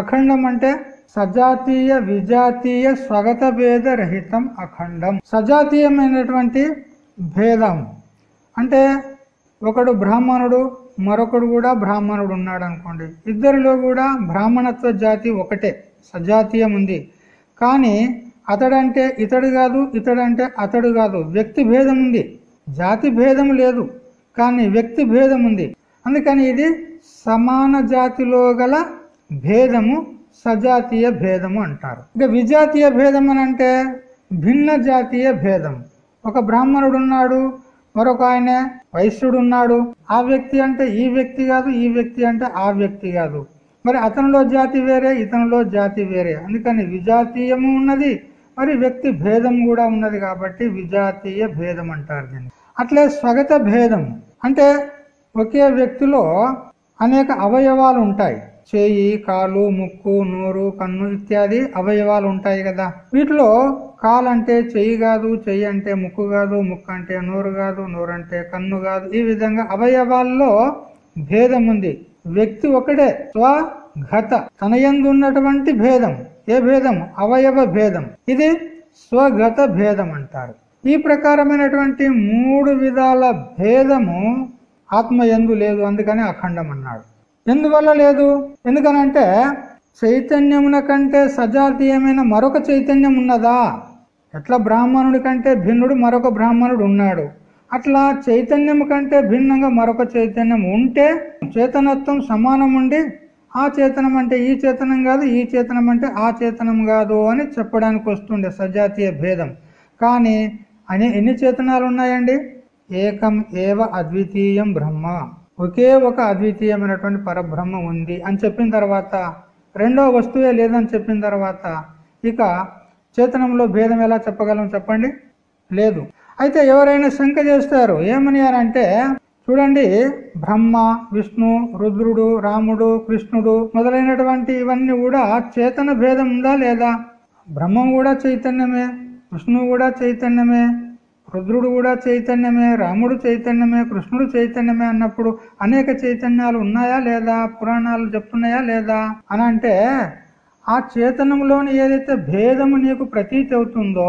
అఖండం అంటే సజాతీయ విజాతీయ స్వగత భేద రహితం అఖండం. సజాతీయమైనటువంటి భేదం. అంటే ఒకడు బ్రాహ్మణుడు మరొకడు కూడా బ్రాహ్మణుడు ఉన్నాడు అనుకోండి ఇద్దరిలో కూడా బ్రాహ్మణత్వ జాతి ఒకటే సజాతీయం ఉంది కానీ అతడంటే ఇతడు కాదు ఇతడంటే అతడు కాదు. వ్యక్తి భేదం ఉంది జాతి భేదం లేదు కానీ వ్యక్తి భేదం ఉంది అందుకని ఇది సమాన జాతిలో గల భేదము సజాతీయ భేదము అంటారు. ఇక విజాతీయ భేదం అని అంటే భిన్న జాతీయ భేదం. ఒక బ్రాహ్మణుడు ఉన్నాడు మరొక ఆయన వైశ్యుడు ఉన్నాడు ఆ వ్యక్తి అంటే ఈ వ్యక్తి కాదు ఈ వ్యక్తి అంటే ఆ వ్యక్తి కాదు. మరి అతనిలో జాతి వేరే ఇతనిలో జాతి వేరే. అందుకని విజాతీయము ఉన్నది మరి వ్యక్తి భేదం కూడా ఉన్నది కాబట్టి విజాతీయ భేదం అంటారు దీన్ని. అట్లే స్వగత భేదం అంటే ఒకే వ్యక్తిలో అనేక అవయవాలు ఉంటాయి. చేయి కాలు ముక్కు నోరు కన్ను ఇత్యాది అవయవాలు ఉంటాయి కదా. వీటిలో కాలు అంటే చెయ్యి కాదు చెయ్యి అంటే ముక్కు కాదు ముక్కు అంటే నోరు కాదు నోరు అంటే కన్ను కాదు. ఈ విధంగా అవయవాల్లో భేదం ఉంది. వ్యక్తి ఒకడే. స్వగత తన యందు ఉన్నటువంటి భేదం. ఏ భేదం? అవయవ భేదం. ఇది స్వగత భేదం అంటారు. ఈ ప్రకారమైనటువంటి మూడు విధాల భేదము ఆత్మ ఎందు లేదు అందుకని అఖండం అన్నాడు ఎందువల్ల లేదు? ఎందుకనంటే చైతన్యమున కంటే సజాతీయమైన మరొక చైతన్యం ఉన్నదా ఎట్లా బ్రాహ్మణుడి కంటే భిన్నుడు మరొక బ్రాహ్మణుడు ఉన్నాడు? అట్లా చైతన్యం కంటే భిన్నంగా మరొక చైతన్యం ఉంటే చేతనత్వం సమానం ఉండి ఆ చేతనం అంటే ఈ చేతనం కాదు ఈ చేతనం అంటే ఆ చేతనం కాదు అని చెప్పడానికి వస్తుండే సజాతీయ భేదం. కానీ అనే ఎన్ని చేతనాలు ఉన్నాయండి ఏకం ఏవ అద్వితీయం బ్రహ్మ. ఒకే ఒక అద్వితీయమైనటువంటి పరబ్రహ్మ ఉంది అని చెప్పిన తర్వాత రెండో వస్తువే లేదని చెప్పిన తర్వాత ఇక చేతనంలో భేదం ఎలా చెప్పగలం చెప్పండి? లేదు. అయితే ఎవరైనా శంక చేస్తారు ఏమని అంటే చూడండి బ్రహ్మ విష్ణు రుద్రుడు రాముడు కృష్ణుడు మొదలైనటువంటి ఇవన్నీ కూడా చేతన భేదం ఉందా లేదా? బ్రహ్మం కూడా చైతన్యమే విష్ణువు కూడా చైతన్యమే రుద్రుడు కూడా చైతన్యమే రాముడు చైతన్యమే కృష్ణుడు చైతన్యమే అన్నప్పుడు అనేక చైతన్యాలు ఉన్నాయా లేదా? పురాణాలు చెప్తున్నాయా లేదా? అని అంటే ఆ చేతనంలోని ఏదైతే భేదము నీకు ప్రతీతి అవుతుందో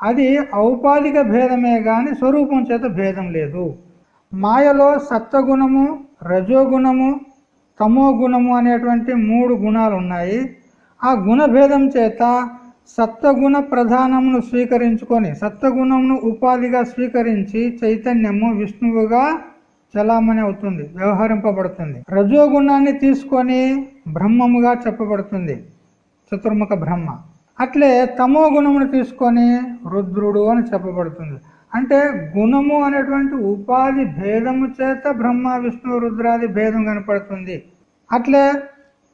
అది ఔపాధిక భేదమే గాని స్వరూపం చేత భేదం లేదు. మాయలో సత్వగుణము రజోగుణము తమో గుణము అనేటువంటి మూడు గుణాలు ఉన్నాయి ఆ గుణభేదం చేత సత్వగుణ ప్రధానమును స్వీకరించుకొని సత్వగుణమును ఉపాధిగా స్వీకరించి చైతన్యము విష్ణువుగా చలామణి అవుతుంది వ్యవహరింపబడుతుంది. రజోగుణాన్ని తీసుకొని బ్రహ్మముగా చెప్పబడుతుంది చతుర్ముఖ బ్రహ్మ. అట్లే తమో గుణమును తీసుకొని రుద్రుడు అని చెప్పబడుతుంది. అంటే గుణము అనేటువంటి ఉపాధి భేదము చేత బ్రహ్మ విష్ణు రుద్రాది భేదం కనపడుతుంది. అట్లే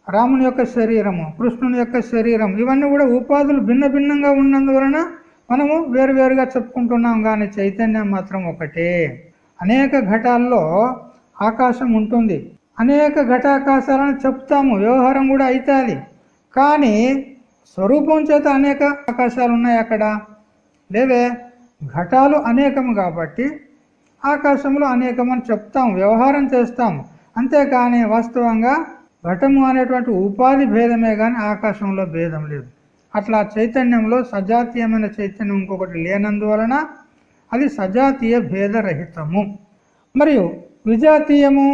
రాముని యొక్క శరీరము కృష్ణుని యొక్క శరీరం ఇవన్నీ కూడా ఉపాధులు భిన్న భిన్నంగా ఉన్నందువలన మనము వేరువేరుగా చెప్పుకుంటున్నాం కానీ చైతన్యం మాత్రం ఒకటే. అనేక ఘటాల్లో ఆకాశం ఉంటుంది. అనేక ఘటాకాశాలను చెప్తాము వ్యవహారం కూడా అవుతుంది కానీ స్వరూపం చేత అనేక ఆకాశాలు ఉన్నాయి అక్కడ. లేవే? ఘటాలు అనేకము కాబట్టి ఆకాశంలో అనేకం అని చెప్తాం వ్యవహారం చేస్తాం. అంతేకాని వాస్తవంగా ఘటము అనేటువంటి ఉపాధి భేదమే కానీ ఆకాశంలో భేదం లేదు. అట్లా చైతన్యంలో సజాతీయమైన చైతన్యం ఇంకొకటి లేనందువలన అది సజాతీయ భేదరహితము. మరియు విజాతీయము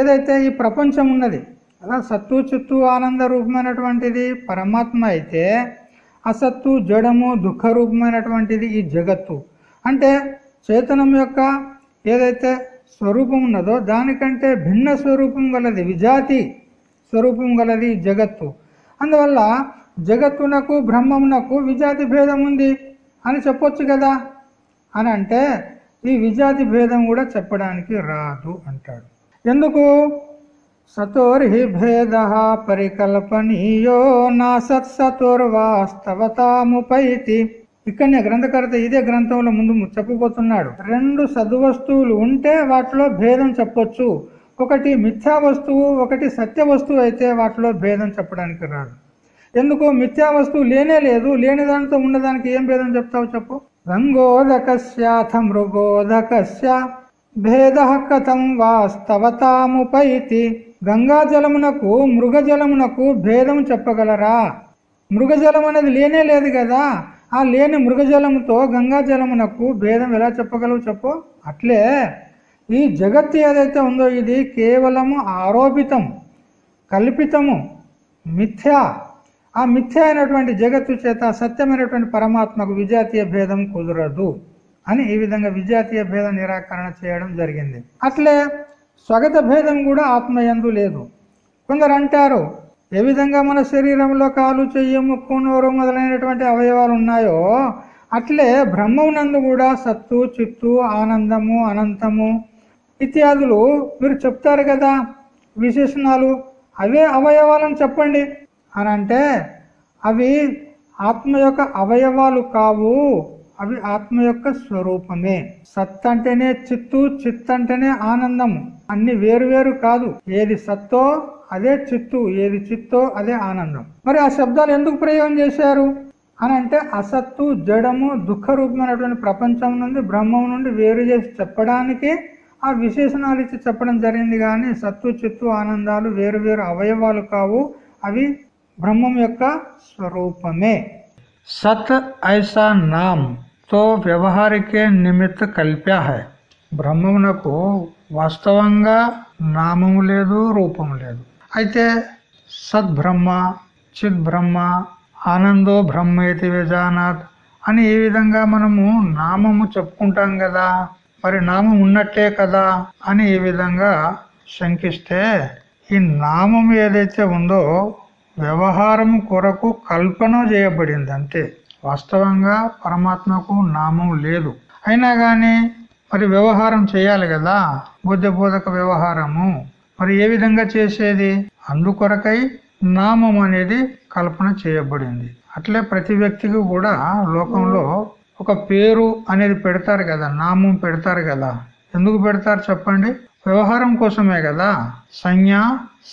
ఏదైతే ఈ ప్రపంచం ఉన్నది అలా సత్తు చిత్తు ఆనంద రూపమైనటువంటిది పరమాత్మ అయితే అసత్తు జడము దుఃఖ రూపమైనటువంటిది ఈ జగత్తు. అంటే చేతనం యొక్క ఏదైతే స్వరూపం ఉన్నదో దానికంటే భిన్న స్వరూపం గలది విజాతి. స్వరూపం గలది జగత్తు. అందువల్ల జగత్తునకు బ్రహ్మమునకు విజాతి భేదం ఉంది అని చెప్పొచ్చు కదా? అని అంటే ఈ విజాతి భేదం కూడా చెప్పడానికి రాదు అంటాడు. ఎందుకు? సతోర్హి భేద పరికల్పనీయో నా సత్సతోర్వాస్తవతాముపైతి ఇక్కడనే గ్రంథకర్త ఇదే గ్రంథంలో ముందు చెప్పబోతున్నాడు. రెండు సద్వస్తువులు ఉంటే వాటిలో భేదం చెప్పొచ్చు. ఒకటి మిథ్యా వస్తువు ఒకటి సత్య వస్తువు అయితే వాటిలో భేదం చెప్పడానికి రాదు. ఎందుకు? మిథ్యా వస్తువు లేనే లేదు. లేని దానితో ఉన్నదానికి ఏం భేదం చెప్తావు చెప్పు? గంగోదకస్యాథ మృగోదకస్య భేద కథం వాస్తవతాముపైతి. గంగా జలమునకు మృగజలమునకు భేదం చెప్పగలరా? మృగజలం అనేది లేనే లేదు కదా. ఆ లేని మృగజలముతో గంగా జలమునకు భేదం ఎలా చెప్పగలవు చెప్పు? అట్లే ఈ జగత్తు ఏదైతే ఉందో ఇది కేవలము ఆరోపితం కల్పితము మిథ్య. ఆ మిథ్య అయినటువంటి జగత్తు చేత సత్యమైనటువంటి పరమాత్మకు విజాతీయ భేదం కుదరదు అని ఈ విధంగా విజాతీయ భేద నిరాకరణ చేయడం జరిగింది. అట్లే స్వగత భేదం కూడా ఆత్మయందు లేదు. కొందరు అంటారు ఏ విధంగా మన శరీరంలో కాలు చెయ్యి ముక్కు నోరు మొదలైనటువంటి అవయవాలు ఉన్నాయో అట్లే బ్రహ్మమునందు కూడా సత్తు చిత్తు ఆనందము అనంతము ఇత్యాదులు మీరు చెప్తారు కదా విశేషణాలు అవే అవయవాలను చెప్పండి అని అంటే అవి ఆత్మ యొక్క అవయవాలు కావు అవి ఆత్మ యొక్క స్వరూపమే. సత్ అంటేనే చిత్తు చిత్ అంటేనే ఆనందము. అన్ని వేరు వేరు కాదు. ఏది సత్తో అదే చిత్తు. ఏది చిత్తో అదే ఆనందం. మరి ఆ శబ్దాలు ఎందుకు ప్రయోగం చేశారు? అని అంటే అసత్తు జడము దుఃఖ రూపమైనటువంటి ప్రపంచం నుండి బ్రహ్మం నుండి వేరు చేసి చెప్పడానికి ఆ విశేషణాలు ఇచ్చి చెప్పడం జరిగింది కానీ సత్తు చిత్తు ఆనందాలు వేరు వేరు అవయవాలు కావు. అవి బ్రహ్మం యొక్క స్వరూపమే. సత్ ఐసా నామ్తో వ్యవహారికే నిమిత్త కల్ప్యా హై. బ్రహ్మమునకు వాస్తవంగా నామము లేదు రూపం లేదు. అయితే సద్బ్రహ్మ చిద్ బ్రహ్మ ఆనందో విజానాథ్ అని ఈ విధంగా మనము నామము చెప్పుకుంటాం కదా. మరి నామం ఉన్నట్టే కదా అని ఈ విధంగా శంకిస్తే ఈ నామం ఏదైతే ఉందో వ్యవహారం కొరకు కల్పన చేయబడింది అంతే వాస్తవంగా పరమాత్మకు నామం లేదు. అయినా గాని మరి వ్యవహారం చేయాలి కదా. బుద్ధబోధక వ్యవహారము. మరి ఏ విధంగా చేసేది? అందుకొరకై నామం అనేది కల్పన చేయబడింది. అట్లే ప్రతి వ్యక్తికి కూడా లోకంలో ఒక పేరు అనేది పెడతారు కదా నామం పెడతారు కదా. ఎందుకు పెడతారు చెప్పండి? వ్యవహారం కోసమే కదా. సంజ్ఞ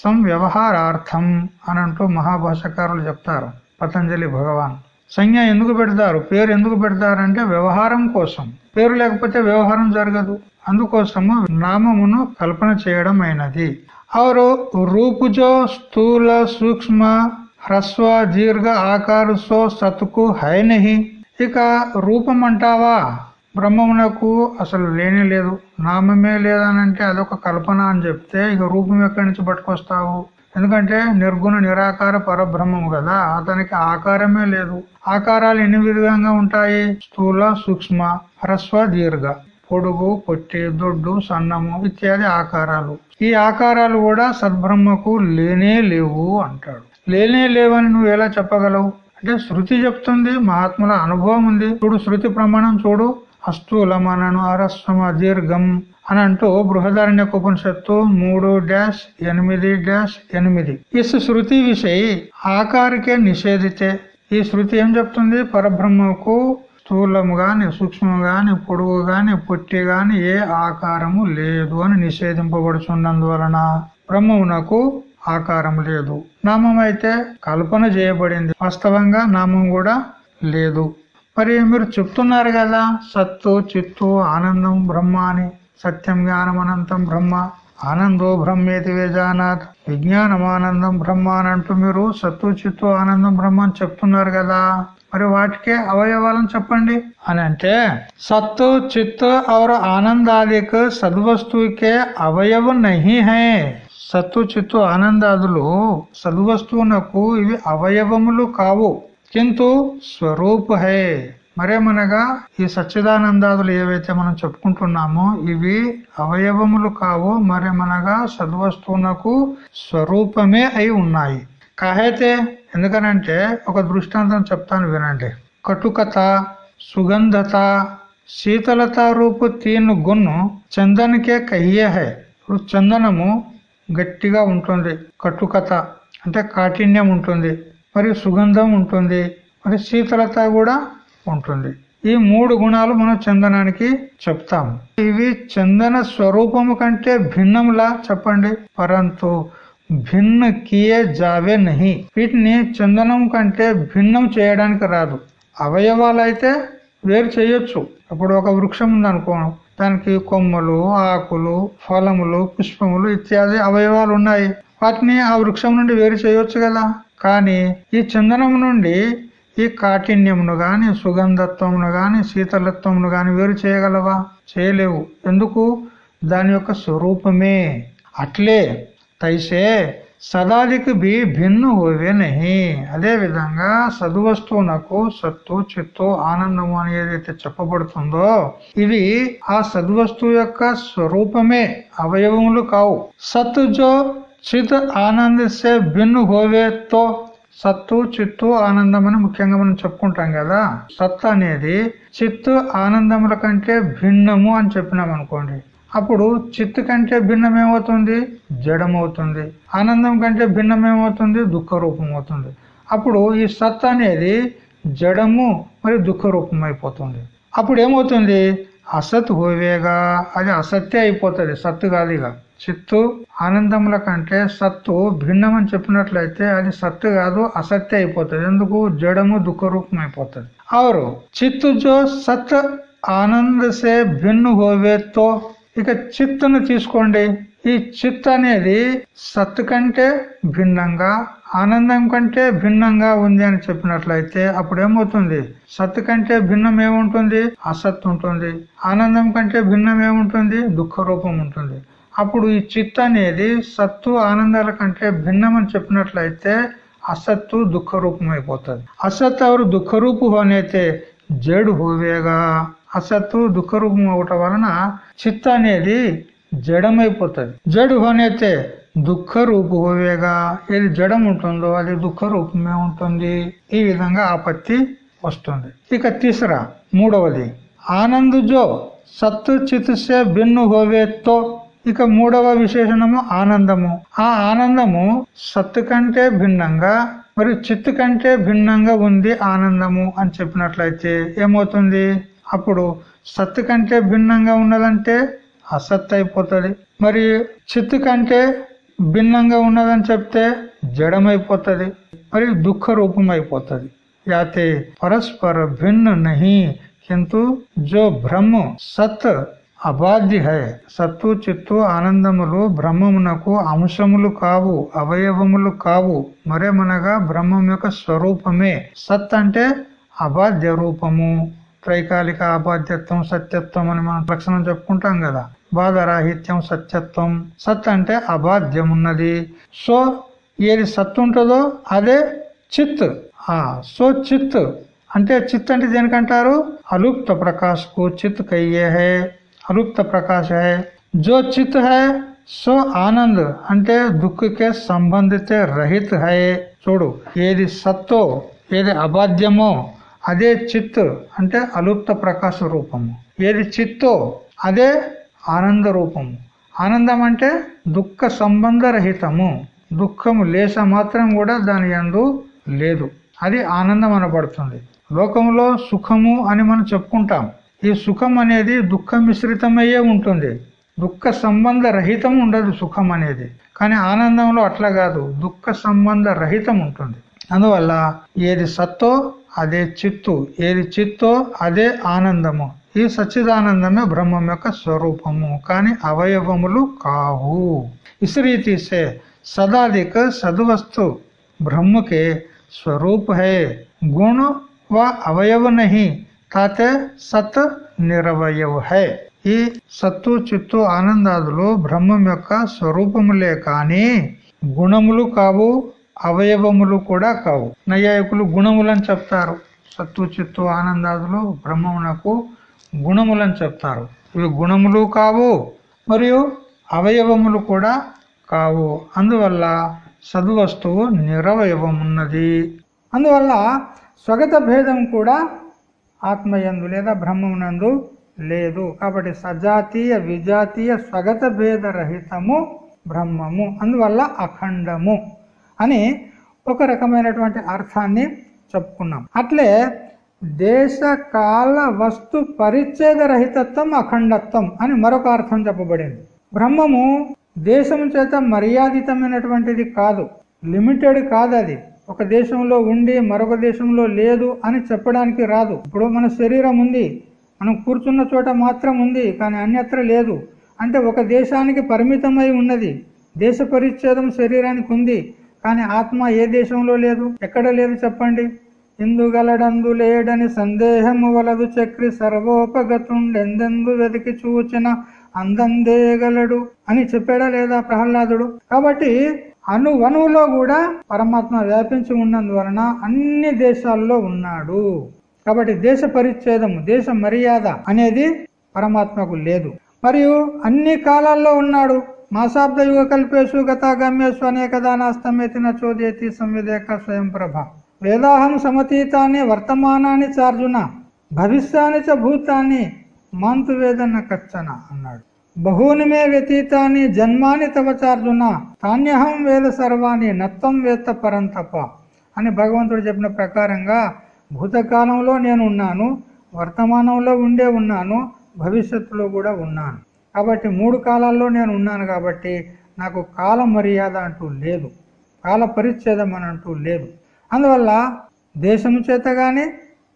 సంవ్యవహారార్థం అని అంటూ మహాభాషకారులు చెప్తారు. పతంజలి భగవాన్. సంజ్ఞ ఎందుకు పెడతారు? పేరు ఎందుకు పెడతారంటే వ్యవహారం కోసం. పేరు లేకపోతే వ్యవహారం జరగదు. అందుకోసము నామమును కల్పన చేయడం అయినది ఆరు రూపుజో స్థూల సూక్ష్మ హ్రస్వ దీర్ఘ ఆకారుసో సతుకు హైనహి ఇక రూపం అంటావా బ్రహ్మమునకు అసలు లేనే లేదు. నామమే లేదనంటే అదొక కల్పన అని చెప్తే ఇక రూపం ఎక్కడి నుంచి పట్టుకొస్తావు? ఎందుకంటే నిర్గుణ నిరాకార పరబ్రహ్మము కదా అతనికి ఆకారమే లేదు. ఆకారాలు ఎన్ని విధంగా ఉంటాయి? స్థూల సూక్ష్మ హ్రస్వ దీర్ఘ. పొడుగు పొట్టి దొడ్డు సన్నము ఇత్యాది ఆకారాలు. ఈ ఆకారాలు కూడా సద్బ్రహ్మకు లేనే లేవు అంటాడు. లేనే లేవని నువ్వు ఎలా చెప్పగలవు? అంటే శృతి చెప్తుంది మహాత్ముల అనుభవం ఉంది. చూడు శృతి ప్రమాణం చూడు. అస్థూలమనను అరస్వమ దీర్ఘం అని అంటూ బృహదారణ్య ఉపనిషత్తు మూడు డాష్ ఎనిమిది డాష్ ఎనిమిది. ఇస్ శృతి విషయ ఆకారికే నిషేధితే. ఈ శృతి ఏం చెప్తుంది? పరబ్రహ్మకు స్థూలము గాని సూక్ష్మము గాని పొడుగు గాని పొట్టి గాని ఏ ఆకారము లేదు అని నిషేధింపబడుచున్నందువలన బ్రహ్మమునకు ఆకారం లేదు. నామం అయితే కల్పన చేయబడింది. వాస్తవంగా నామం కూడా లేదు. మరి మీరు చెప్తున్నారు కదా సత్తు చిత్తు ఆనందం బ్రహ్మ అని. సత్యం జ్ఞానం అనంతం బ్రహ్మ. ఆనందో బ్రహ్మేతి వేజానాథ్ విజ్ఞానం ఆనందం బ్రహ్మ అని అంటూ మీరు సత్తు చిత్తు ఆనందం బ్రహ్మ అని చెప్తున్నారు కదా. మరి వాటికే అవయవాలను చెప్పండి. అని అంటే సత్తు చిత్తు और ఆనందాదిక సద్వస్తుకే అవయవ నహి హై. సత్తు చిత్తు ఆనందాదులు సద్వస్తువునకు ఇవి అవయవములు కావు. కింటు స్వరూప్ హై. మరేమనగా ఈ సచ్చిదానందాదులు ఏవైతే మనం చెప్పుకుంటున్నామో ఇవి అవయవములు కావు. మరేమనగా సద్వస్తువునకు స్వరూపమే అయి ఉన్నాయి. కాహైతే ఎందుకనంటే ఒక దృష్టాంతం చెప్తాను వినండి. కటుకత సుగంధత శీతలత రూపు తీను గున్ను చందనకే కయ్యే హై ఇప్పుడు చందనము గట్టిగా ఉంటుంది. కట్టుకథ అంటే కాఠిన్యం ఉంటుంది. మరియు సుగంధం ఉంటుంది. మరి శీతలత కూడా ఉంటుంది. ఈ మూడు గుణాలు మనం చందనానికి చెప్తాము. ఇవి చందన స్వరూపము కంటే భిన్నంలా చెప్పండి. పరంతు భిన్న కియే జావే నహి. వీటిని చందనం కంటే భిన్నం చేయడానికి రాదు. అవయవాలు అయితే వేరు చేయొచ్చు. ఇప్పుడు ఒక వృక్షం ఉందనుకో దానికి కొమ్మలు ఆకులు ఫలములు పుష్పములు ఇత్యాది అవయవాలు ఉన్నాయి. వాటిని ఆ వృక్షం నుండి వేరు చేయవచ్చు కదా? కానీ ఈ చందనం నుండి ఈ కాఠిన్యమును గాని సుగంధత్వమును గాని శీతలత్వమును గాని వేరు చేయగలవా? చేయలేవు. ఎందుకు? దాని యొక్క స్వరూపమే. అట్లే. తైసే సదాదికి బి భిన్ను హోవే నహి. అదే విధంగా సద్వస్తువునకు సత్తు చిత్తు ఆనందము అని ఏదైతే చెప్పబడుతుందో ఇవి ఆ సద్వస్తువు యొక్క స్వరూపమే అవయవములు కావు. సత్తు జో చిత్ ఆనందిస్తే భిన్ను హోవేతో సత్తు చిత్తు ఆనందం అని ముఖ్యంగా మనం చెప్పుకుంటాం కదా. సత్తు అనేది చిత్తు ఆనందముల కంటే భిన్నము అని చెప్పినాం అనుకోండి అప్పుడు చిత్తు కంటే భిన్నం ఏమవుతుంది జడమవుతుంది. ఆనందం కంటే భిన్నం ఏమవుతుంది దుఃఖ రూపం అవుతుంది అప్పుడు ఈ సత్ అనేది జడము మరి దుఃఖ రూపం అయిపోతుంది అప్పుడు ఏమవుతుంది? అసత్ హోవేగా. అది అసత్య అయిపోతుంది. సత్తు కాదు ఇక. చిత్తు ఆనందముల కంటే సత్తు భిన్నం అని చెప్పినట్లయితే అది సత్తు కాదు అసత్య అయిపోతుంది. ఎందుకు? జడము దుఃఖ రూపం అయిపోతుంది అవరు చిత్తు జో సత్ ఆనంద సే భిన్ను హోవేతో ఇక చిత్తును తీసుకోండి. ఈ చిత్ అనేది సత్ కంటే భిన్నంగా ఆనందం కంటే భిన్నంగా ఉంది అని చెప్పినట్లయితే అప్పుడు ఏమవుతుంది సత్ కంటే భిన్నం ఏముంటుంది? అసత్ ఉంటుంది. ఆనందం కంటే భిన్నం ఏముంటుంది? దుఃఖ రూపం ఉంటుంది. అప్పుడు ఈ చిత్ అనేది సత్తు ఆనందాల కంటే భిన్నం అని చెప్పినట్లయితే అసత్తు దుఃఖ రూపం అయిపోతుంది. అసత్ ఎవరు? దుఃఖ రూపు హోనైతే జడు హోవేగా. అసత్తు దుఃఖ రూపం అవటం వలన చిత్త అనేది జడమైపోతుంది. జడు హోనైతే దుఃఖ రూపు హోవేగా ఏది జడం ఉంటుందో అది దుఃఖ రూపమే ఉంటుంది. ఈ విధంగా ఆపత్తి వస్తుంది. ఇక తీసరా మూడవది. ఆనందుజో సత్తు చిత్సే భిన్ను హోవేతో ఇక మూడవ విశేషణము ఆనందము. ఆ ఆనందము సత్తు కంటే భిన్నంగా మరియు చిత్తు కంటే భిన్నంగా ఉంది ఆనందము అని చెప్పినట్లయితే ఏమవుతుంది? అప్పుడు సత్తు కంటే భిన్నంగా ఉన్నదంటే అసత్ అయిపోతుంది. మరి చిత్తు కంటే భిన్నంగా ఉన్నదని చెప్తే జడమైపోతుంది. మరి దుఃఖ రూపం అయిపోతుంది యాతే పరస్పర భిన్న నహి కింటు జో బ్రహ్మ సత్ అబాధ్య హై. సత్తు చిత్తు ఆనందములు బ్రహ్మమునకు అంశములు కావు అవయవములు కావు మరేమనగా బ్రహ్మం యొక్క స్వరూపమే. సత్ అంటే అబాధ్య రూపము. త్రైకాలిక అబాధ్యత్వం సత్యత్వం అని మనం లక్షణం చెప్పుకుంటాం కదా. బాధరాహిత్యం సత్యత్వం. సత్ అంటే అబాధ్యం ఉన్నది సో ఏది సత్ ఉంటుందో అదే చిత్. ఆ సో చిత్. అంటే చిత్ అంటే దేనికంటారు? అలుప్త ప్రకాశకు చిత్ కయ్యే హే. అలుప్త ప్రకాశ హే. జో చిత్ హై సో ఆనంద్. అంటే దుఃఖకే సంబంధిత రహిత్ హై. చూడు ఏది సత్తో ఏది అబాధ్యమో అదే చిత్ అంటే అలుప్త ప్రకాశ రూపము. ఏది చిత్తో అదే ఆనంద రూపము. ఆనందం అంటే దుఃఖ సంబంధ రహితము. దుఃఖము లేస మాత్రం కూడా దాని యందు లేదు. అది ఆనందం అనబడుతుంది. లోకంలో సుఖము అని మనం చెప్పుకుంటాం. ఈ సుఖం అనేది దుఃఖ మిశ్రితమయ్యే ఉంటుంది. దుఃఖ సంబంధ రహితం ఉండదు సుఖం అనేది. కానీ ఆనందంలో అట్లా కాదు. దుఃఖ సంబంధ రహితం ఉంటుంది. అందువల్ల ఏది సత్తో అదే చిత్తు. ఏది చిత్తో అదే ఆనందము. ఈ సచిదానందమే బ్రహ్మం యొక్క స్వరూపము. కాని అవయవములు కావు. ఇసరీతిసే సదాదిక సద్వస్తు బ్రహ్మకే స్వరూప్ హే గుణ వా అవయవ నహి తాతే సత్ నిరవయవ హై ఈ సత్తు చిత్తు ఆనందాదులు బ్రహ్మం యొక్క స్వరూపములే కాని గుణములు కావు అవయవములు కూడా కావు. నైయాయకులు గుణములని చెప్తారు. సత్తు చిత్తు ఆనందాదులు బ్రహ్మమునకు గుణములని చెప్తారు. ఇవి గుణములు కావు మరియు అవయవములు కూడా కావు. అందువల్ల సద్వస్తువు నిరవయవమున్నది. అందువల్ల స్వగత భేదం కూడా ఆత్మయందు లేదా బ్రహ్మమునందు లేదు. కాబట్టి సజాతీయ విజాతీయ స్వగత భేద రహితము బ్రహ్మము. అందువల్ల అఖండము. అని ఒక రకమైనటువంటి అర్థాన్ని చెప్పుకున్నాం. అట్లే దేశ కాల వస్తు పరిచ్ఛేద రహితత్వం అఖండత్వం అని మరొక అర్థం చెప్పబడింది. బ్రహ్మము దేశం చేత మర్యాదితమైనటువంటిది కాదు. లిమిటెడ్ కాదు అది. ఒక దేశంలో ఉండి మరొక దేశంలో లేదు అని చెప్పడానికి రాదు. ఇప్పుడు మన శరీరం ఉంది. మనం కూర్చున్న చోట మాత్రం ఉంది కానీ అన్యత్ర లేదు. అంటే ఒక దేశానికి పరిమితమై ఉన్నది. దేశ పరిచ్ఛేదం శరీరానికి ఉంది. కానీ ఆత్మ ఏ దేశంలో లేదు? ఎక్కడ లేదు చెప్పండి. ఇందుగలడందు లేడని సందేహము వలదు చక్రి సర్వోపగతుండెందెందు వెతికి చూచిన అందందేగలడు అని చెప్పాడా లేదా ప్రహ్లాదుడు? కాబట్టి అణువణువులో కూడా పరమాత్మ వ్యాపించి ఉన్నందువలన అన్ని దేశాల్లో ఉన్నాడు. కాబట్టి దేశ పరిచ్ఛేదము దేశ మర్యాద అనేది పరమాత్మకు లేదు. మరియు అన్ని కాలాల్లో ఉన్నాడు. మాసాబ్ద యుగ కల్పేశు గతాగమ్యేషు అనేక నాస్తమేతి నచోదేతి సంవిదేక స్వయం ప్రభ వేదాహం సమతీతాన్ని వర్తమానాన్ని చార్జున భవిష్యాన్ని చ భూతాన్ని మాంతు వేదన కచ్చన అన్నాడు. బహూని మే వ్యతీతాన్ని జన్మాని తవ చార్జున తాన్యహం వేద సర్వాన్ని నత్వం వేత్త పరంతప అని భగవంతుడు చెప్పిన ప్రకారంగా భూతకాలంలో నేను ఉన్నాను వర్తమానంలో ఉండే ఉన్నాను భవిష్యత్తులో కూడా ఉన్నాను. కాబట్టి మూడు కాలాల్లో నేను ఉన్నాను కాబట్టి నాకు కాల మర్యాద అంటూ లేదు. కాల పరిచ్ఛేదం అని అంటూ లేదు. అందువల్ల దేశం చేత గాని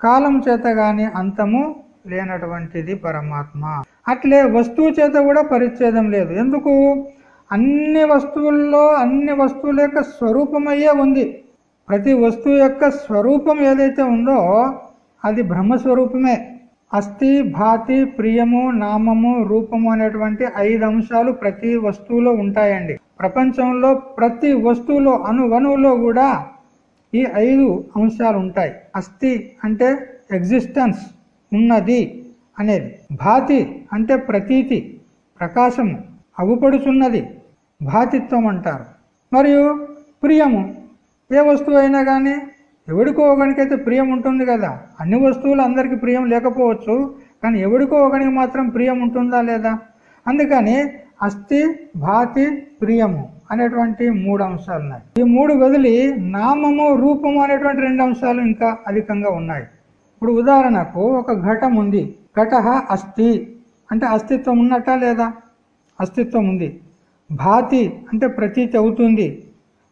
కాలం చేత గాని అంతము లేనటువంటిది పరమాత్మ. అట్లే వస్తువు చేత కూడా పరిచ్ఛేదం లేదు. ఎందుకు? అన్ని వస్తువుల్లో అన్ని వస్తువుల యొక్క స్వరూపమయ్యే ఉంది. ప్రతి వస్తువు యొక్క స్వరూపం ఏదైతే ఉందో అది బ్రహ్మస్వరూపమే. అస్థి భాతి ప్రియము నామము రూపము అనేటువంటి ఐదు అంశాలు ప్రతి వస్తువులో ఉంటాయండి. ప్రపంచంలో ప్రతి వస్తువులో అణువణువులో కూడా ఈ ఐదు అంశాలు ఉంటాయి. అస్థి అంటే ఎగ్జిస్టెన్స్ ఉన్నది అనేది. భాతి అంటే ప్రతీతి ప్రకాశము అగుపడుచున్నది భాతిత్వం అంటారు. మరియు ప్రియము ఏ వస్తువు అయినా కానీ ఎవడికో ఒకనికైతే ప్రియం ఉంటుంది కదా. అన్ని వస్తువులు అందరికీ ప్రియం లేకపోవచ్చు కానీ ఎవడికో ఒకనికి మాత్రం ప్రియం ఉంటుందా లేదా? అందుకని అస్థి భాతి ప్రియము అనేటువంటి మూడు అంశాలు ఉన్నాయి. ఈ మూడు వదిలి నామము రూపము అనేటువంటి రెండు అంశాలు ఇంకా అధికంగా ఉన్నాయి. ఇప్పుడు ఉదాహరణకు ఒక ఘటం ఉంది. ఘట అస్థి. అంటే అస్తిత్వం ఉన్నట్టా లేదా? అస్తిత్వం ఉంది. భాతి అంటే ప్రతీతి అవుతుంది.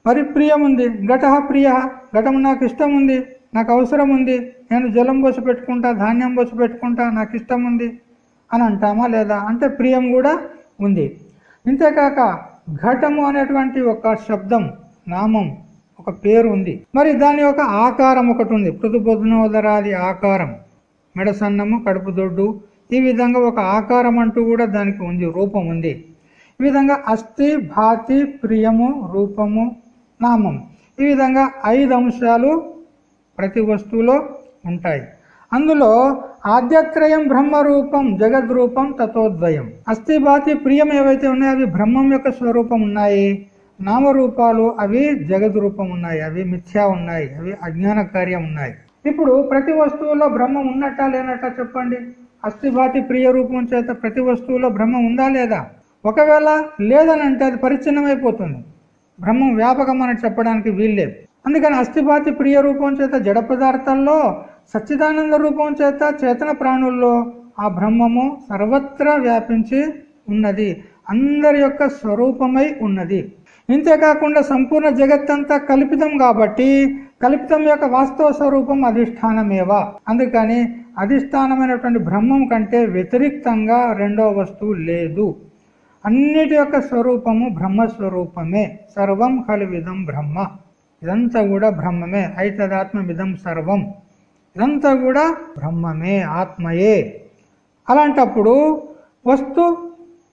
మరి ప్రియం ఉంది ఘట ప్రియ. ఘటం నాకు ఇష్టం ఉంది నాకు అవసరం ఉంది నేను జలం పోసి పెట్టుకుంటా ధాన్యం పోసి పెట్టుకుంటా నాకు ఇష్టం ఉంది అని అంటామా లేదా? అంటే ప్రియం కూడా ఉంది. ఇంతేకాక ఘటము అనేటువంటి ఒక శబ్దం నామం ఒక పేరు ఉంది మరి దాని యొక్క ఆకారం ఒకటి ఉంది పృథుబొద్నోదరాది ఆకారం. మెడసన్నము కడుపు దొడ్డు. ఈ విధంగా ఒక ఆకారం అంటూ కూడా దానికి ఉంది రూపం ఉంది. ఈ విధంగా అస్థి భాతి ప్రియము రూపము నామం. ఈ విధంగా ఐదు అంశాలు ప్రతి వస్తువులో ఉంటాయి. అందులో ఆద్యత్రయం బ్రహ్మరూపం జగద్రూపం తత్వద్వయం. అస్థిభాతి ప్రియం ఏవైతే ఉన్నాయో అవి బ్రహ్మం యొక్క స్వరూపం ఉన్నాయి. నామరూపాలు అవి జగద్రూపం ఉన్నాయి. అవి మిథ్యా ఉన్నాయి. అవి అజ్ఞాన కార్యం ఉన్నాయి. ఇప్పుడు ప్రతి వస్తువులో బ్రహ్మం ఉన్నట్టా లేనట్టా చెప్పండి? అస్థిభాతి ప్రియ రూపం చేత ప్రతి వస్తువులో బ్రహ్మం ఉందా లేదా? ఒకవేళ లేదని అంటే అది పరిచ్ఛిన్నమైపోతుంది. బ్రహ్మం వ్యాపకం అని చెప్పడానికి వీల్లేదు అందుకని అస్థిపాతి ప్రియ రూపం చేత జడ పదార్థాల్లో సచ్చిదానంద రూపం చేత చేతన ప్రాణుల్లో ఆ బ్రహ్మము సర్వత్రా వ్యాపించి ఉన్నది. అందరి యొక్క స్వరూపమై ఉన్నది. ఇంతేకాకుండా సంపూర్ణ జగత్తంతా కల్పితం కాబట్టి కల్పితం యొక్క వాస్తవ స్వరూపం అధిష్టానమేవా? అందుకని అధిష్టానమైనటువంటి బ్రహ్మం కంటే వ్యతిరిక్తంగా రెండో వస్తువు లేదు. అన్నిటి యొక్క స్వరూపము బ్రహ్మస్వరూపమే. సర్వం కలివిదం బ్రహ్మ. ఇదంతా కూడా బ్రహ్మమే. ఐతదాత్మమిదం సర్వం. ఇదంతా కూడా బ్రహ్మమే ఆత్మయే. అలాంటప్పుడు వస్తు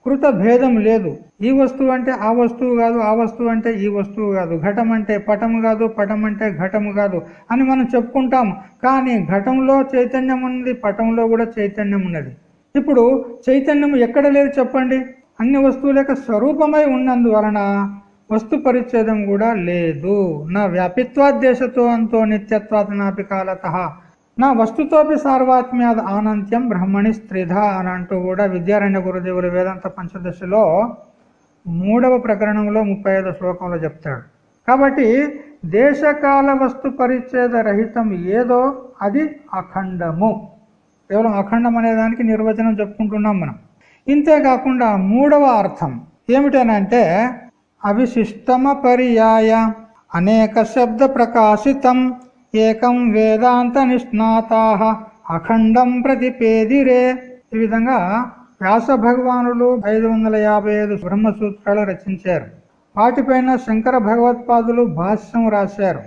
కృత భేదం లేదు. ఈ వస్తువు అంటే ఆ వస్తువు కాదు ఆ వస్తువు అంటే ఈ వస్తువు కాదు. ఘటం అంటే పటము కాదు పటం అంటే ఘటము కాదు అని మనం చెప్పుకుంటాం. కానీ ఘటంలో చైతన్యం ఉన్నది పటంలో కూడా చైతన్యం ఉన్నది. ఇప్పుడు చైతన్యం ఎక్కడ లేదు చెప్పండి. అన్ని వస్తువుల యొక్క స్వరూపమై ఉన్నందువలన వస్తు పరిచ్ఛేదం కూడా లేదు. నా వ్యాపిత్వాద్దేశతో అంతో నిత్యత్వాతనాపి కాలత నా వస్తుతోపి సార్వాత్మ్యాద ఆనంత్యం బ్రహ్మణి స్త్రిధ అని అంటూ కూడా విద్యారణ్య గురుదేవులు వేదాంత పంచదశలో మూడవ ప్రకరణంలో ముప్పై ఐదో శ్లోకంలో చెప్తాడు. కాబట్టి దేశకాల వస్తు పరిచ్ఛేద రహితం ఏదో అది అఖండము. కేవలం అఖండం అనే దానికి నిర్వచనం చెప్పుకుంటున్నాం మనం. ఇంతేకాకుండా మూడవ అర్థం ఏమిటనంటే అవిశిష్టమ పర్యాయ అనేక శబ్ద ప్రకాశితం ఏకం వేదాంత నిష్ణాతా అఖండం ప్రతిపేదిరే. ఈ విధంగా వ్యాస భగవానులు ఐదు వందల యాభై ఐదు బ్రహ్మసూత్రాలు రచించారు. వాటిపైన శంకర భగవత్పాదులు భాష్యం రాశారు.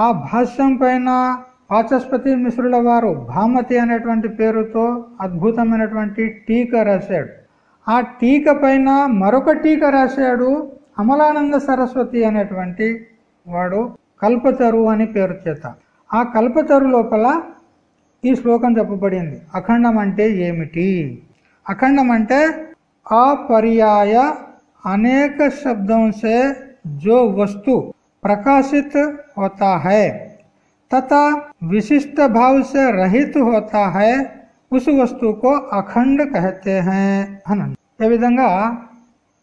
ఆ భాష్యం పైన వాచస్పతి మిశ్రుల వారు భామతి అనేటువంటి పేరుతో అద్భుతమైనటువంటి టీక రాశాడు. ఆ టీక పైన మరొక టీక రాశాడు అమలానంద సరస్వతి అనేటువంటి వాడు కల్పతరు అని పేరు చేత ఆ కల్పతరు లోపల ఈ శ్లోకం చెప్పబడింది అఖండం అంటే ఏమిటి అఖండం అంటే ఆ పర్యాయ అనేక శబ్దం సే जो वस्तु प्रकाशित होता है तथा विशिष्ट भाव से रहित होता है उस वस्तु को అఖండ్ कहते हैं అనండి ఏ విధంగా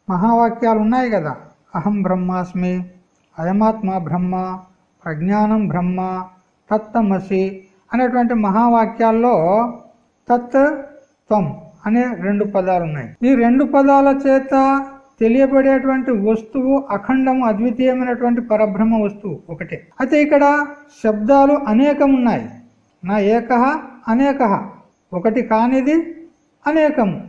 మహావాక్యాలు ఉన్నాయి కదా అహం బ్రహ్మాస్మి అయమాత్మ బ్రహ్మ ప్రజ్ఞానం బ్రహ్మ తత్తమసి అనేటువంటి మహావాక్యాల్లో తత్ త్వం అనే రెండు పదాలు ఉన్నాయి ఈ రెండు పదాల చేత తెలియబడేటువంటి వస్తువు అఖండము అద్వితీయమైనటువంటి పరబ్రహ్మ వస్తువు ఒకటే అయితే ఇక్కడ శబ్దాలు అనేకం ఉన్నాయి నా ఏక అనేక ఒకటి కానిది అనేకము.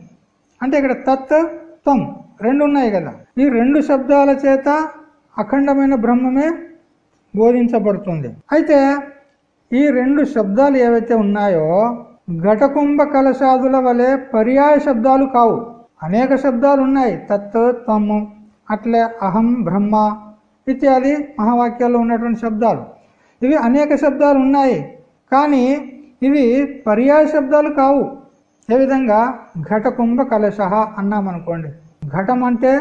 అంటే ఇక్కడ తత్ త్వం రెండు ఉన్నాయి కదా. ఈ రెండు శబ్దాల చేత అఖండమైన బ్రహ్మమే బోధించబడుతుంది. అయితే ఈ రెండు శబ్దాలు ఏవైతే ఉన్నాయో ఘటకుంభ కలశాదుల వలె పర్యాయ శబ్దాలు కావు. అనేక శబ్దాలు ఉన్నాయి. తత్ త్వము అట్లే అహం బ్రహ్మ ఇత్యాది మహావాక్యాల్లో ఉన్నటువంటి శబ్దాలు. ఇవి అనేక శబ్దాలు ఉన్నాయి. కానీ ఇవి పర్యాయ శబ్దాలు కావు. ఏ విధంగా? ఘట కుంభ కలశ అన్నామనుకోండి. ఘటం అంటే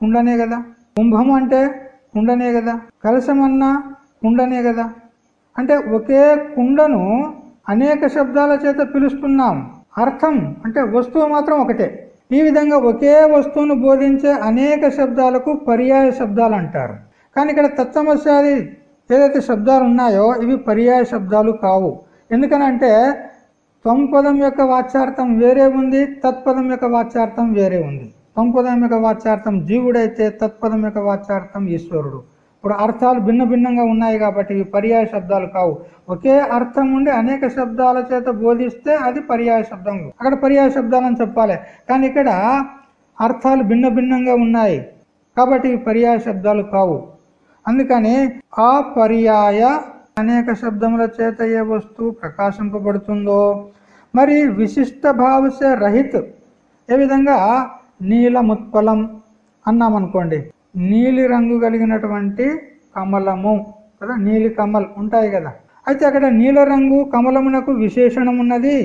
కుండనే కదా. కుంభం అంటే కుండనే కదా. కలశం అన్నా కుండనే కదా. అంటే ఒకే కుండను అనేక శబ్దాల చేత పిలుస్తున్నాం. అర్థం అంటే వస్తువు మాత్రం ఒకటే. ఈ విధంగా ఒకే వస్తువును బోధించే అనేక శబ్దాలకు పర్యాయ శబ్దాలు అంటారు. కానీ ఇక్కడ తత్సమస్యాది ఏదైతే శబ్దాలు ఉన్నాయో ఇవి పర్యాయ శబ్దాలు కావు. ఎందుకనంటే త్వంపదం యొక్క వాచ్యార్థం వేరే ఉంది తత్పదం యొక్క వాచ్యార్థం వేరే ఉంది. త్వంపదం యొక్క వాచ్యార్థం జీవుడైతే తత్పదం యొక్క వాచ్యార్థం ఈశ్వరుడు. ఇప్పుడు అర్థాలు భిన్న భిన్నంగా ఉన్నాయి కాబట్టి ఇవి పర్యాయ శబ్దాలు కావు. ఒకే అర్థం ఉండి అనేక శబ్దాల చేత బోధిస్తే అది పర్యాయ శబ్దం. అక్కడ పర్యాయ శబ్దాలని చెప్పాలి. కానీ ఇక్కడ అర్థాలు భిన్న భిన్నంగా ఉన్నాయి కాబట్టి ఇవి పర్యాయ శబ్దాలు కావు. అందుకని ఆ పర్యాయ అనేక శబ్దముల చేత ఏ వస్తువు ప్రకాశింపబడుతుందో మరి విశిష్ట భావస రహిత్ ఏ విధంగా నీలముత్పలం అన్నామనుకోండి. నీలి రంగు కలిగినటువంటి కమలము కదా? నీలి కమల్ ఉంటాయి కదా. అయితే అక్కడ నీల రంగు కమలమునకు విశేషణం ఉన్నది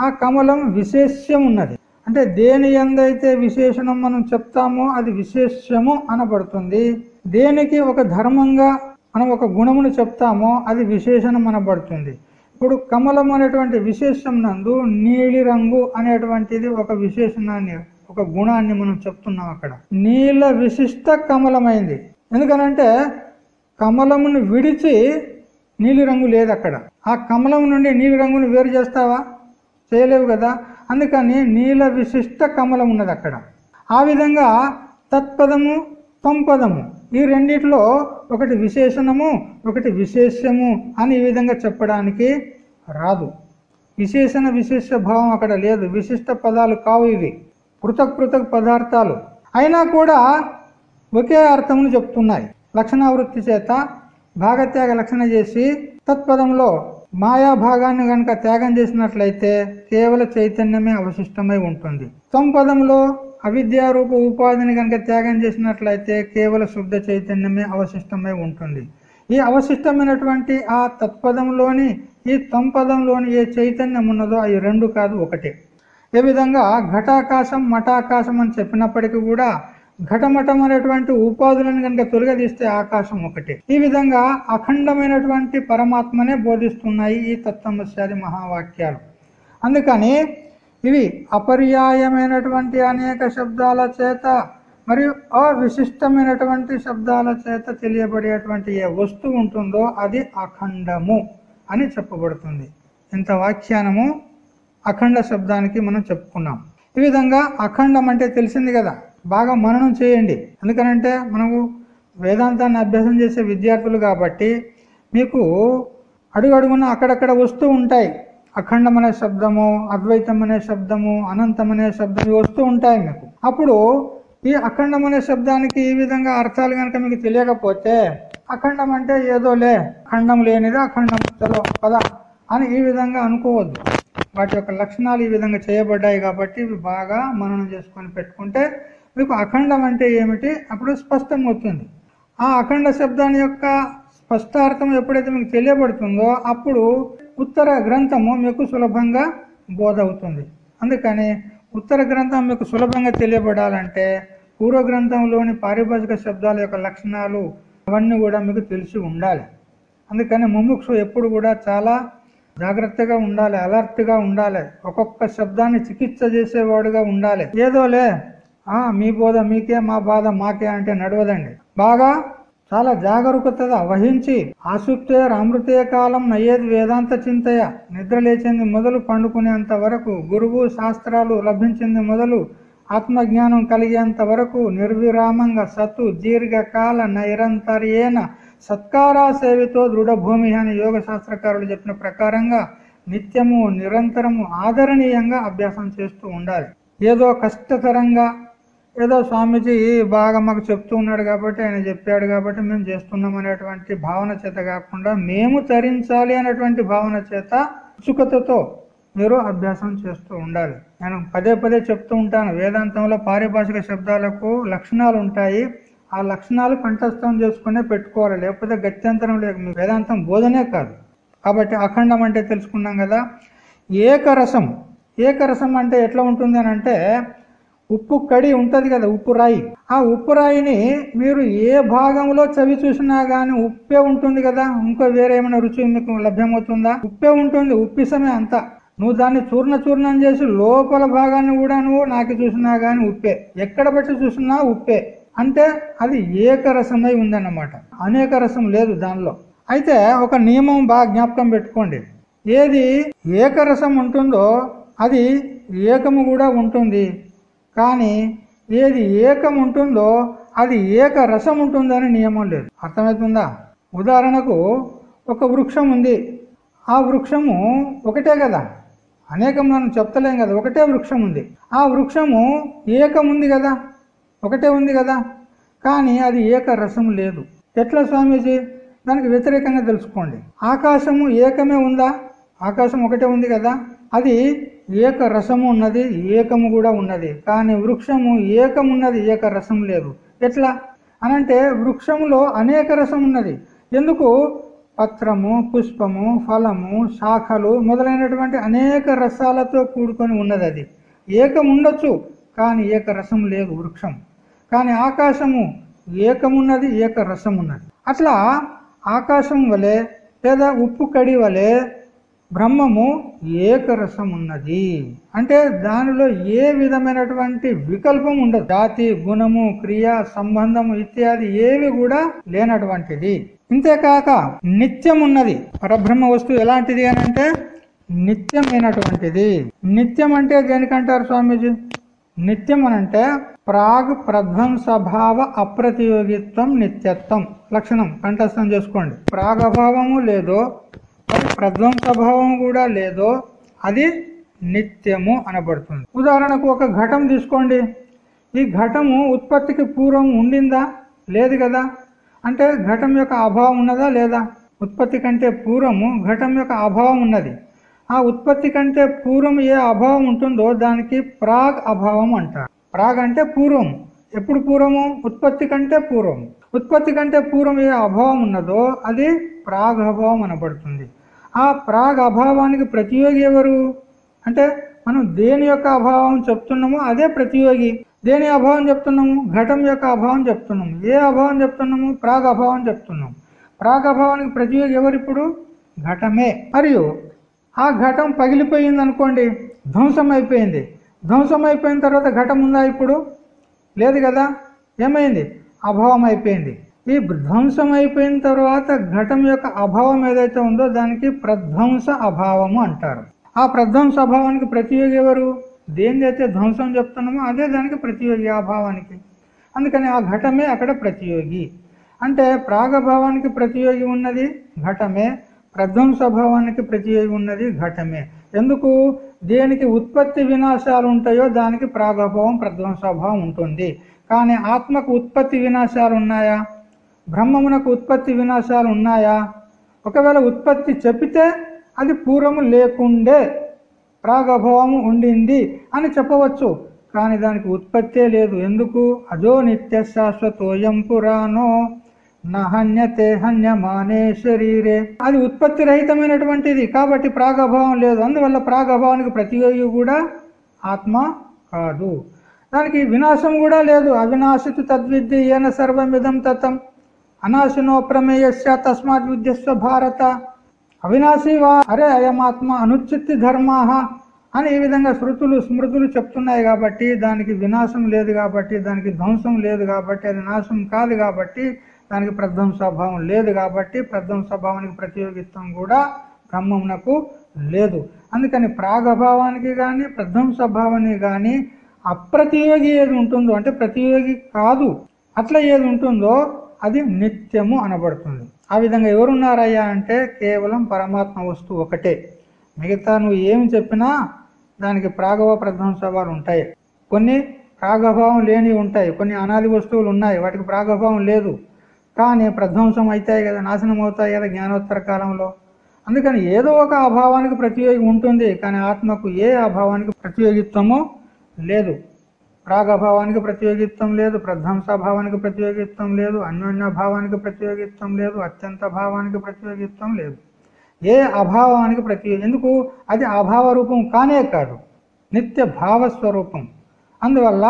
ఆ కమలం విశేష్యం ఉన్నది అంటే దేని ఎందైతే విశేషణం మనం చెప్తామో అది విశేష్యము అనబడుతుంది. దేనికి ఒక ధర్మంగా మనం ఒక గుణమును చెప్తామో అది విశేషణం అనబడుతుంది ఇప్పుడు కమలం అనేటువంటి విశేషం నందు నీలి రంగు అనేటువంటిది ఒక విశేషణాన్ని ఒక గుణాన్ని మనం చెప్తున్నాం అక్కడ. నీల విశిష్ట కమలమైంది. ఎందుకనంటే కమలమును విడిచి నీలి రంగు లేదు అక్కడ ఆ కమలం నుండి నీలి రంగును వేరు చేస్తావా? చేయలేవు కదా. అందుకని నీల విశిష్ట కమలం ఉన్నది అక్కడ ఆ విధంగా తత్పదము తంపదము ఈ రెండిట్లో ఒకటి విశేషణము ఒకటి విశేషము అని ఈ విధంగా చెప్పడానికి రాదు. విశేషణ విశేష భావం అక్కడ లేదు. విశిష్ట పదాలు కావు ఇవి. పృథక్ పృథక్ పదార్థాలు. అయినా కూడా ఒకే అర్థమును చెప్తున్నాయి. లక్షణావృత్తి చేత భాగత్యాగ లక్షణ చేసి తత్పదంలో మాయా భాగాన్ని గనక త్యాగం చేసినట్లయితే కేవల చైతన్యమే అవశిష్టమై ఉంటుంది. త్వంపదంలో అవిద్యారూప ఉపాధిని కనుక త్యాగం చేసినట్లయితే కేవల శుద్ధ చైతన్యమే అవశిష్టమై ఉంటుంది. ఈ అవశిష్టమైనటువంటి ఆ తత్పదంలోని ఈ త్వంపదంలోని ఏ చైతన్యం ఉన్నదో అవి రెండు కాదు ఒకటే. ఏ విధంగా ఘటాకాశం మఠాకాశం అని చెప్పినప్పటికీ కూడా ఘటమఠం అనేటువంటి ఉపాధులను కనుక తొలగదీస్తే ఆకాశం ఒకటే. ఈ విధంగా అఖండమైనటువంటి పరమాత్మనే బోధిస్తున్నాయి ఈ తత్వమస్యాది మహావాక్యాలు. అందుకని ఇవి అపర్యాయమైనటువంటి అనేక శబ్దాల చేత మరియు అవిశిష్టమైనటువంటి శబ్దాల చేత తెలియబడేటువంటి ఏ వస్తువు ఉంటుందో అది అఖండము అని చెప్పబడుతుంది. ఇంత వాఖ్యానము అఖండ శబ్దానికి మనం చెప్పుకున్నాం. ఈ విధంగా అఖండం అంటే తెలిసింది కదా బాగా మననం చేయండి. ఎందుకనంటే మనము వేదాంతాన్ని అభ్యాసం చేసే విద్యార్థులు కాబట్టి మీకు అడుగు అడుగున అక్కడక్కడ వస్తూ ఉంటాయి. అఖండం అనే శబ్దము అద్వైతం అనే శబ్దము అనంతం అనే శబ్దం వస్తూ ఉంటాయి మీకు. అప్పుడు ఈ అఖండం అనే శబ్దానికి ఈ విధంగా అర్థాలు కనుక మీకు తెలియకపోతే అఖండం అంటే ఏదోలే ఖండం లేనిదే అఖండం చలో కదా అని ఈ విధంగా అనుకోవద్దు. వాటి యొక్క లక్షణాలు ఈ విధంగా చేయబడ్డాయి కాబట్టి ఇవి బాగా మననం చేసుకొని పెట్టుకుంటే మీకు అఖండం అంటే ఏమిటి అప్పుడు స్పష్టం అవుతుంది ఆ అఖండ శబ్దాన్ని యొక్క స్పష్టార్థం ఎప్పుడైతే మీకు తెలియబడుతుందో అప్పుడు ఉత్తర గ్రంథము మీకు సులభంగా బోధ అవుతుంది అందుకని ఉత్తర గ్రంథం మీకు సులభంగా తెలియబడాలంటే పూర్వ గ్రంథంలోని పారిభాషిక శబ్దాల యొక్క లక్షణాలు అవన్నీ కూడా మీకు తెలిసి ఉండాలి. అందుకని ముముక్షు ఎప్పుడు కూడా చాలా జాగ్రత్తగా ఉండాలి అలర్ట్గా ఉండాలి. ఒక్కొక్క శబ్దాన్ని చికిత్స చేసేవాడుగా ఉండాలి. ఏదోలే ఆ మీ బోధ మీకే మా బాధ మాకే అంటే నడవదండి. బాగా చాలా జాగరూకత వహించి ఆసుప్తే అమృతే కాలం నయ్యేది వేదాంత చింతయ నిద్ర లేచింది మొదలు పండుకునేంత వరకు గురువు శాస్త్రాలు లభించింది మొదలు ఆత్మజ్ఞానం కలిగేంత వరకు నిర్విరామంగా సత్తు దీర్ఘకాల నైరంతర్యేన సత్కారా సేవితో దృఢభూమి అని యోగ శాస్త్రకారులు చెప్పిన ప్రకారంగా నిత్యము నిరంతరము ఆదరణీయంగా అభ్యాసం చేస్తూ ఉండాలి. ఏదో కష్టతరంగా ఏదో స్వామీజీ బాగా మాకు చెప్తూ ఉన్నాడు కాబట్టి ఆయన చెప్పాడు కాబట్టి మేము చేస్తున్నాం అనేటువంటి భావన చేత కాకుండా మేము తరించాలి అనేటువంటి భావన చేత ఉత్సుకతతో మీరు అభ్యాసం చేస్తూ ఉండాలి. నేను పదే పదే చెప్తూ ఉంటాను. వేదాంతంలో పారిభాషిక శబ్దాలకు లక్షణాలు ఉంటాయి. ఆ లక్షణాలు కంఠస్థం చేసుకునే పెట్టుకోవాలి. లేకపోతే గత్యంతరం లేక వేదాంతం బోధనే కాదు. కాబట్టి అఖండం అంటే తెలుసుకున్నాం కదా. ఏకరసం. ఏకరసం అంటే ఎట్లా ఉంటుంది అని అంటే ఉప్పు కడి ఉంటుంది కదా ఉప్పు రాయి. ఆ ఉప్పు రాయిని మీరు ఏ భాగంలో చవి చూసినా గాని ఉప్పే ఉంటుంది కదా ఇంకో వేరే ఏమైనా రుచి మీకు లభ్యమవుతుందా? ఉప్పే ఉంటుంది ఉప్పిసమే అంతా. నువ్వు దాన్ని చూర్ణ చూర్ణం చేసి లోపల భాగాన్ని కూడా నువ్వు నాకు చూసినా గాని ఉప్పే. ఎక్కడ బట్టి చూసినా ఉప్పే. అంటే అది ఏకరసమై ఉందన్నమాట. అనేక రసం లేదు దానిలో. అయితే ఒక నియమం బాగా జ్ఞాపకం పెట్టుకోండి. ఏది ఏకరసం ఉంటుందో అది ఏకము కూడా ఉంటుంది. కానీ ఏది ఏకం ఉంటుందో అది ఏక రసం ఉంటుందని నియమం లేదు. అర్థమవుతుందా? ఉదాహరణకు ఒక వృక్షం ఉంది. ఆ వృక్షము ఒకటే కదా. అనేకం మనం చెప్తలేం కదా. ఒకటే వృక్షం ఉంది. ఆ వృక్షము ఏకం ఉంది కదా. ఒకటే ఉంది కదా. కానీ అది ఏక రసం లేదు. ఎట్లా స్వామీజీ? దానికి వ్యతిరేకంగా తెలుసుకోండి. ఆకాశము ఏకమే ఉందా? ఆకాశం ఒకటే ఉంది కదా. అది ఏక రసము ఉన్నది ఏకము కూడా ఉన్నది. కానీ వృక్షము ఏకమున్నది ఏక రసం లేదు. ఎట్లా? అనంటే వృక్షములో అనేక రసం ఉన్నది. ఎందుకు? పత్రము పుష్పము ఫలము శాఖలు మొదలైనటువంటి అనేక రసాలతో కూడుకొని ఉన్నది అది. ఏకం ఉండొచ్చు కానీ ఏక రసం లేదు వృక్షం. కానీ ఆకాశము ఏకమున్నది ఏక రసం ఉన్నది. అట్లా ఆకాశం వలె లేదా ఉప్పు కడి వలె బ్రహ్మము ఏకరసం ఉన్నది అంటే దానిలో ఏ విధమైనటువంటి వికల్పం ఉండదు. జాతి గుణము క్రియ సంబంధము ఇత్యాది ఏవి కూడా లేనటువంటిది. ఇంతేకాక నిత్యం ఉన్నది పరబ్రహ్మ వస్తువు ఎలాంటిది అని అంటే నిత్యమైనటువంటిది. నిత్యం అంటే దేనికంటారు స్వామీజీ? నిత్యం అనంటే ప్రాగ్ ప్రధ్వంసభావ అప్రతియోగిత్వం నిత్యత్వం. లక్షణం కంఠస్థం చేసుకోండి. ప్రాగభావము లేదో ప్రధ్వంసభావం కూడా లేదో అది నిత్యము అనబడుతుంది. ఉదాహరణకు ఒక ఘటం తీసుకోండి. ఈ ఘటము ఉత్పత్తికి పూర్వం ఉండిందా? లేదు కదా. అంటే ఘటం యొక్క అభావం ఉన్నదా లేదా? ఉత్పత్తి కంటే పూర్వము ఘటం యొక్క అభావం ఉన్నది. ఆ ఉత్పత్తి కంటే పూర్వం ఏ అభావం ఉంటుందో దానికి ప్రాగ్ అభావం అంటారు. ప్రాగ్ అంటే పూర్వం. ఎప్పుడు పూర్వము? ఉత్పత్తి కంటే పూర్వం. ఉత్పత్తి కంటే పూర్వం ఏ అభావం ఉన్నదో అది ప్రాగ్ అభావం అనబడుతుంది. ఆ ప్రాగ్ అభావానికి ప్రతియోగి ఎవరు? అంటే మనం దేని యొక్క అభావం చెప్తున్నామో అదే ప్రతియోగి. దేని అభావం చెప్తున్నాము? ఘటం యొక్క అభావం చెప్తున్నాము. ఏ అభావం చెప్తున్నాము? ప్రాగ్ అభావం చెప్తున్నాము. ప్రాగ్ అభావానికి ప్రతియోగి ఎవరు ఇప్పుడు? ఘటమే. మరియు ఆ ఘటం పగిలిపోయింది అనుకోండి ధ్వంసం అయిపోయింది ధ్వంసం అయిపోయిన తర్వాత ఘటం ఉందా ఇప్పుడు? లేదు కదా? ఏమైంది? అభావం అయిపోయింది ఈ ధ్వంసం అయిపోయిన తర్వాత ఘటం యొక్క అభావం ఏదైతే ఉందో దానికి ప్రధ్వంస అభావము అంటారు. ఆ ప్రధ్వంస అభావానికి ప్రతియోగి ఎవరు? దేనిదైతే ధ్వంసం చెప్తున్నామో అదే దానికి ప్రతియోగి అభావానికి అందుకని ఆ ఘటమే అక్కడ ప్రతియోగి. అంటే ప్రాగభావానికి ప్రతియోగి ఉన్నది ఘటమే ప్రధ్వంసభావానికి ప్రతియోగి ఉన్నది ఘటమే. ఎందుకు? దేనికి ఉత్పత్తి వినాశాలు ఉంటాయో దానికి ప్రాగభావం ప్రధ్వంసభావం ఉంటుంది. కానీ ఆత్మకు ఉత్పత్తి వినాశాలు ఉన్నాయా? బ్రహ్మమునకు ఉత్పత్తి వినాశాలు ఉన్నాయా ఒకవేళ ఉత్పత్తి చెప్పితే అది పూర్వము లేకుండే ప్రాగభావము ఉండింది అని చెప్పవచ్చు. కానీ దానికి ఉత్పత్తే లేదు. ఎందుకు? అజో నిత్య శాశ్వతోయం పురాణో. నహన్యతే హన్యమానే శరీరే. అది ఉత్పత్తి రహితమైనటువంటిది. కాబట్టి ప్రాగభావం లేదు. అందువల్ల ప్రాగభావానికి ప్రతియోగి కూడా ఆత్మ కాదు. దానికి వినాశం కూడా లేదు. అవినాశితు తద్విద్య ఏన సర్వమిదం తతం. అనాశినో ప్రమేయస్య తస్మాత్ విద్యస్వ భారత. అవినాశి వా అరే అయమాత్మ అనుచిత్తి ధర్మాహ అని ఈ విధంగా శృతులు స్మృతులు చెప్తున్నాయి కాబట్టి దానికి వినాశం లేదు కాబట్టి దానికి ధ్వంసం లేదు కాబట్టి అది నాశం కాదు కాబట్టి దానికి ప్రధ్వంసభావం లేదు కాబట్టి ప్రధ్వంసభావానికి ప్రతియోగిత్వం కూడా బ్రహ్మమునకు లేదు. అందుకని ప్రాగభావానికి కానీ ప్రధ్వంసభావానికి కానీ అప్రతియోగి ఏది ఉంటుందో అంటే ప్రతియోగి కాదు అట్లా ఏది ఉంటుందో అది నిత్యము అనబడుతుంది. ఆ విధంగా ఎవరున్నారయ్యా అంటే కేవలం పరమాత్మ వస్తువు ఒకటే. మిగతా నువ్వు ఏమి చెప్పినా దానికి ప్రాగవ ప్రధ్వంసభాలు ఉంటాయి. కొన్ని ప్రాగభావం లేని ఉంటాయి. కొన్ని అనాది వస్తువులు ఉన్నాయి. వాటికి ప్రాగభావం లేదు. కానీ ప్రధ్వంసం అవుతాయి కదా నాశనం అవుతాయి కదా జ్ఞానోత్తర కాలంలో. అందుకని ఏదో ఒక అభావానికి ప్రతియోగి ఉంటుంది కానీ ఆత్మకు ఏ అభావానికి ప్రతియోగిత్వమో లేదు. రాగభావానికి ప్రతియోగిత్వం లేదు ప్రధ్వంసభావానికి ప్రతియోగిత్వం లేదు అన్యోన్య భావానికి ప్రతియోగిత్వం లేదు అత్యంత భావానికి ప్రతియోగిత్వం లేదు. ఏ అభావానికి ప్రతి ఎందుకు? అది అభావ రూపం కానే కాదు నిత్య భావస్వరూపం అందువల్ల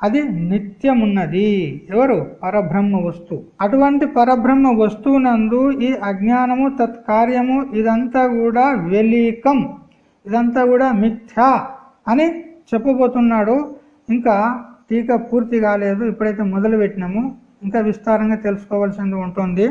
అది నిత్యమున్నది. ఎవరు? పరబ్రహ్మ వస్తువు అటువంటి పరబ్రహ్మ వస్తువునందు ఈ అజ్ఞానము తత్కార్యము ఇదంతా కూడా వెలీకం ఇదంతా కూడా మిథ్యా అని చెప్పబోతున్నాడు ఇంకా టీకా పూర్తి కాలేదు. ఇప్పుడైతే మొదలు పెట్టినాము ఇంకా విస్తారంగా తెలుసుకోవాల్సింది ఉంటుంది.